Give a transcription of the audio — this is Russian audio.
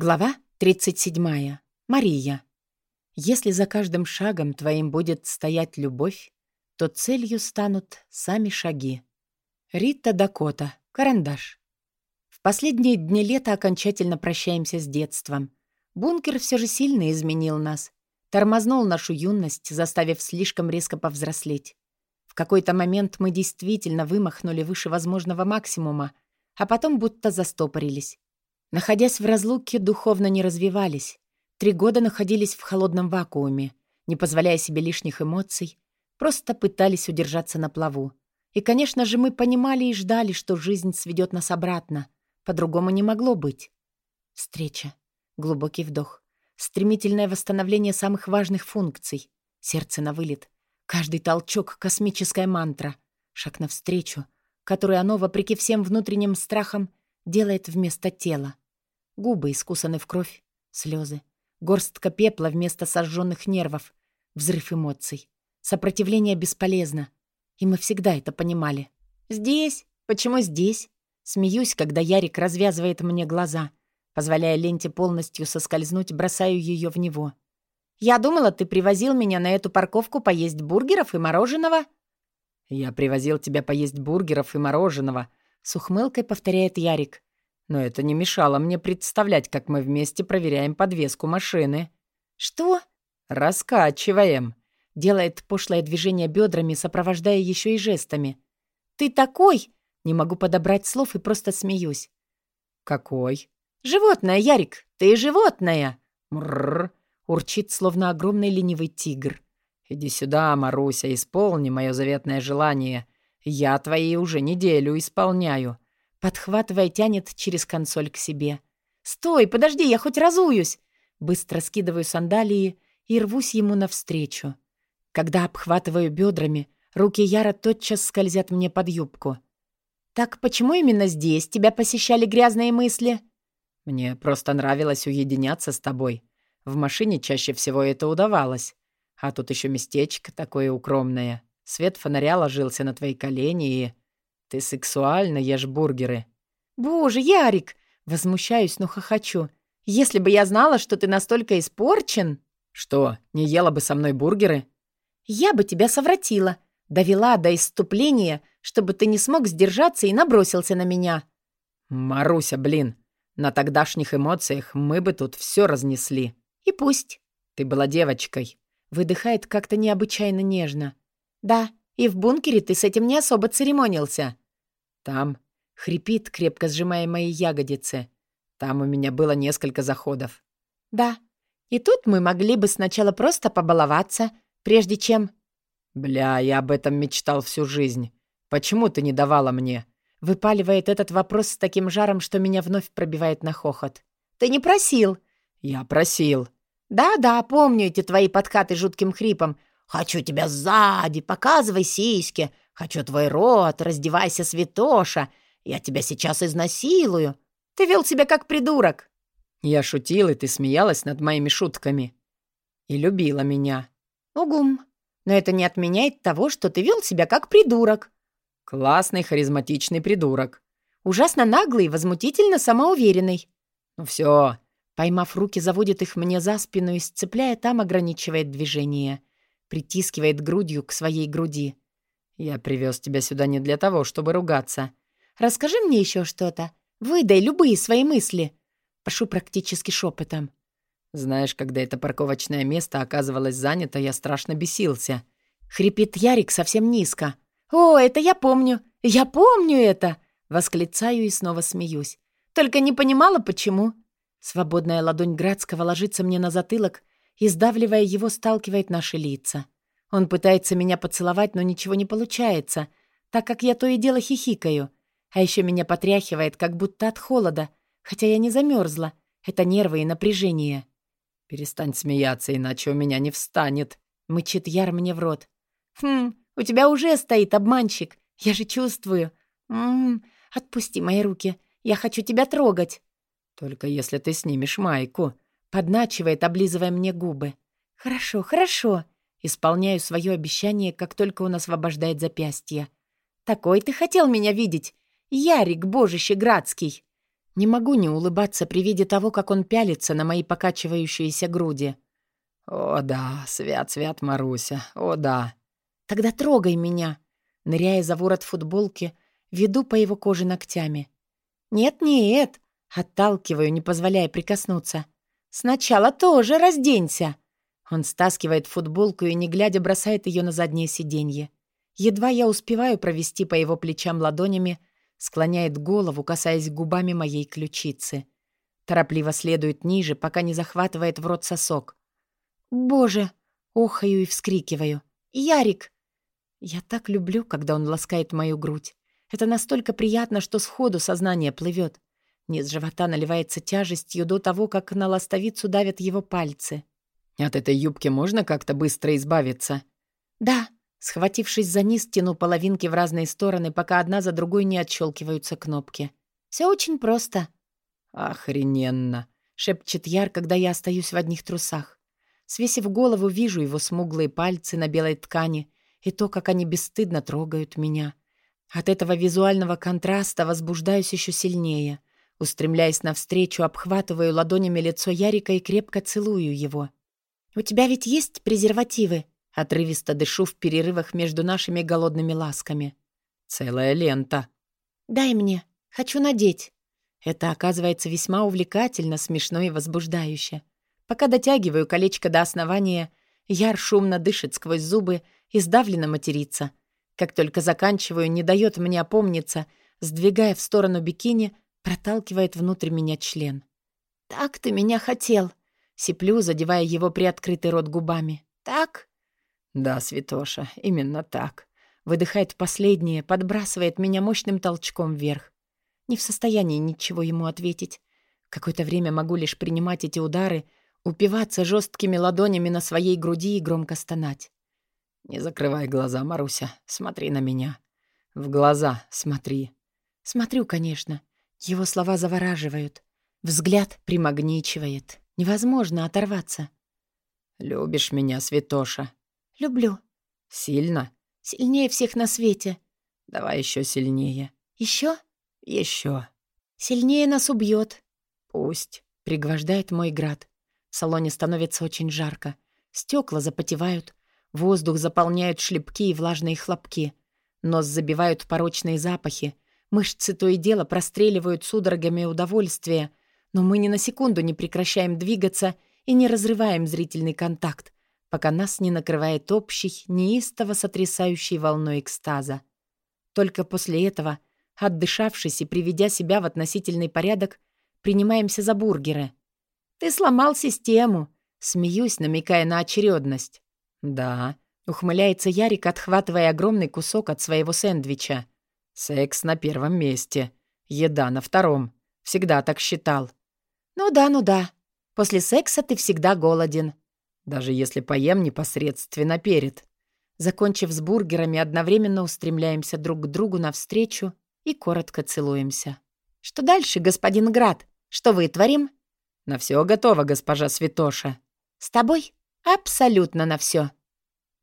Глава 37. Мария. Если за каждым шагом твоим будет стоять любовь, то целью станут сами шаги. Рита Дакота. Карандаш. В последние дни лета окончательно прощаемся с детством. Бункер все же сильно изменил нас. Тормознул нашу юность, заставив слишком резко повзрослеть. В какой-то момент мы действительно вымахнули выше возможного максимума, а потом будто застопорились. Находясь в разлуке, духовно не развивались. Три года находились в холодном вакууме, не позволяя себе лишних эмоций, просто пытались удержаться на плаву. И, конечно же, мы понимали и ждали, что жизнь сведет нас обратно. По-другому не могло быть. Встреча. Глубокий вдох. Стремительное восстановление самых важных функций. Сердце на вылет. Каждый толчок — космическая мантра. Шаг навстречу, который оно, вопреки всем внутренним страхам, делает вместо тела. Губы искусаны в кровь, слезы, горстка пепла вместо сожженных нервов, взрыв эмоций. Сопротивление бесполезно. И мы всегда это понимали. «Здесь? Почему здесь?» Смеюсь, когда Ярик развязывает мне глаза. Позволяя ленте полностью соскользнуть, бросаю ее в него. «Я думала, ты привозил меня на эту парковку поесть бургеров и мороженого». «Я привозил тебя поесть бургеров и мороженого», с ухмылкой повторяет Ярик. Но это не мешало мне представлять, как мы вместе проверяем подвеску машины. «Что?» «Раскачиваем», — делает пошлое движение бедрами, сопровождая еще и жестами. «Ты такой!» Не могу подобрать слов и просто смеюсь. «Какой?» «Животное, Ярик! Ты животное!» «Мрррр!» — урчит, словно огромный ленивый тигр. «Иди сюда, Маруся, исполни мое заветное желание. Я твои уже неделю исполняю». Подхватывая, тянет через консоль к себе. «Стой, подожди, я хоть разуюсь!» Быстро скидываю сандалии и рвусь ему навстречу. Когда обхватываю бедрами, руки Яра тотчас скользят мне под юбку. «Так почему именно здесь тебя посещали грязные мысли?» «Мне просто нравилось уединяться с тобой. В машине чаще всего это удавалось. А тут еще местечко такое укромное. Свет фонаря ложился на твои колени и...» «Ты сексуально ешь бургеры». «Боже, Ярик!» Возмущаюсь, но хохочу. «Если бы я знала, что ты настолько испорчен...» «Что, не ела бы со мной бургеры?» «Я бы тебя совратила, довела до иступления, чтобы ты не смог сдержаться и набросился на меня». «Маруся, блин, на тогдашних эмоциях мы бы тут все разнесли». «И пусть». «Ты была девочкой». Выдыхает как-то необычайно нежно. «Да, и в бункере ты с этим не особо церемонился. Там хрипит, крепко сжимая мои ягодицы. Там у меня было несколько заходов. Да. И тут мы могли бы сначала просто побаловаться, прежде чем... Бля, я об этом мечтал всю жизнь. Почему ты не давала мне? Выпаливает этот вопрос с таким жаром, что меня вновь пробивает на хохот. Ты не просил. Я просил. Да-да, помню эти твои подкаты жутким хрипом. Хочу тебя сзади, показывай сиськи. Хочу твой рот, раздевайся, святоша. Я тебя сейчас изнасилую. Ты вел себя как придурок». Я шутил, и ты смеялась над моими шутками. И любила меня. Угум. Но это не отменяет того, что ты вел себя как придурок. Классный, харизматичный придурок. Ужасно наглый возмутительно самоуверенный. Ну все. Поймав руки, заводит их мне за спину и, сцепляя там, ограничивает движение притискивает грудью к своей груди. «Я привез тебя сюда не для того, чтобы ругаться. Расскажи мне еще что-то. Выдай любые свои мысли». Прошу практически шепотом. «Знаешь, когда это парковочное место оказывалось занято, я страшно бесился». Хрипит Ярик совсем низко. «О, это я помню! Я помню это!» Восклицаю и снова смеюсь. Только не понимала, почему. Свободная ладонь Градского ложится мне на затылок, и, сдавливая его, сталкивает наши лица. Он пытается меня поцеловать, но ничего не получается, так как я то и дело хихикаю. А еще меня потряхивает, как будто от холода, хотя я не замерзла. Это нервы и напряжение. «Перестань смеяться, иначе у меня не встанет», — мычит Яр мне в рот. «Хм, у тебя уже стоит обманщик. Я же чувствую. Ммм, отпусти мои руки. Я хочу тебя трогать». «Только если ты снимешь майку», Подначивает, облизывая мне губы. «Хорошо, хорошо». Исполняю свое обещание, как только он освобождает запястье. «Такой ты хотел меня видеть? Ярик, божище Градский!» Не могу не улыбаться при виде того, как он пялится на мои покачивающиеся груди. «О да, свят-свят, Маруся, о да». «Тогда трогай меня», ныряя за ворот футболки, веду по его коже ногтями. «Нет-нет», отталкиваю, не позволяя прикоснуться. «Сначала тоже разденься». Он стаскивает футболку и, не глядя, бросает ее на заднее сиденье. Едва я успеваю провести по его плечам ладонями, склоняет голову, касаясь губами моей ключицы. Торопливо следует ниже, пока не захватывает в рот сосок. «Боже!» — охаю и вскрикиваю. «Ярик!» Я так люблю, когда он ласкает мою грудь. Это настолько приятно, что сходу сознание плывет. Низ живота наливается тяжестью до того, как на ластовицу давят его пальцы. «От этой юбки можно как-то быстро избавиться?» «Да», Схватившись за низ, тяну половинки в разные стороны, пока одна за другой не отщелкиваются кнопки. Все очень просто. «Охрененно!» — шепчет Яр, когда я остаюсь в одних трусах. Свесив голову, вижу его смуглые пальцы на белой ткани и то, как они бесстыдно трогают меня. От этого визуального контраста возбуждаюсь еще сильнее. Устремляясь навстречу, обхватываю ладонями лицо Ярика и крепко целую его. «У тебя ведь есть презервативы?» Отрывисто дышу в перерывах между нашими голодными ласками. «Целая лента». «Дай мне. Хочу надеть». Это оказывается весьма увлекательно, смешно и возбуждающе. Пока дотягиваю колечко до основания, Яр шумно дышит сквозь зубы и сдавленно матерится. Как только заканчиваю, не дает мне опомниться, сдвигая в сторону бикини, проталкивает внутрь меня член. «Так ты меня хотел!» Сиплю, задевая его приоткрытый рот губами. «Так?» «Да, Святоша, именно так». Выдыхает последнее, подбрасывает меня мощным толчком вверх. Не в состоянии ничего ему ответить. Какое-то время могу лишь принимать эти удары, упиваться жесткими ладонями на своей груди и громко стонать. «Не закрывай глаза, Маруся, смотри на меня. В глаза смотри». Смотрю, конечно. Его слова завораживают. Взгляд примагничивает. Невозможно оторваться. «Любишь меня, Святоша?» «Люблю». «Сильно?» «Сильнее всех на свете». «Давай еще сильнее». «Еще?» «Еще». «Сильнее нас убьет». «Пусть», — пригвождает мой град. В салоне становится очень жарко. Стекла запотевают. Воздух заполняют шлепки и влажные хлопки. Нос забивают порочные запахи. Мышцы то и дело простреливают судорогами удовольствия. Но мы ни на секунду не прекращаем двигаться и не разрываем зрительный контакт, пока нас не накрывает общий, неистово сотрясающий волной экстаза. Только после этого, отдышавшись и приведя себя в относительный порядок, принимаемся за бургеры. «Ты сломал систему!» Смеюсь, намекая на очередность. «Да», — ухмыляется Ярик, отхватывая огромный кусок от своего сэндвича. «Секс на первом месте. Еда на втором. Всегда так считал». «Ну да, ну да. После секса ты всегда голоден даже если поем непосредственно перед. Закончив с бургерами, одновременно устремляемся друг к другу навстречу и коротко целуемся. «Что дальше, господин Град? Что вытворим?» «На все готово, госпожа Святоша». «С тобой? Абсолютно на все.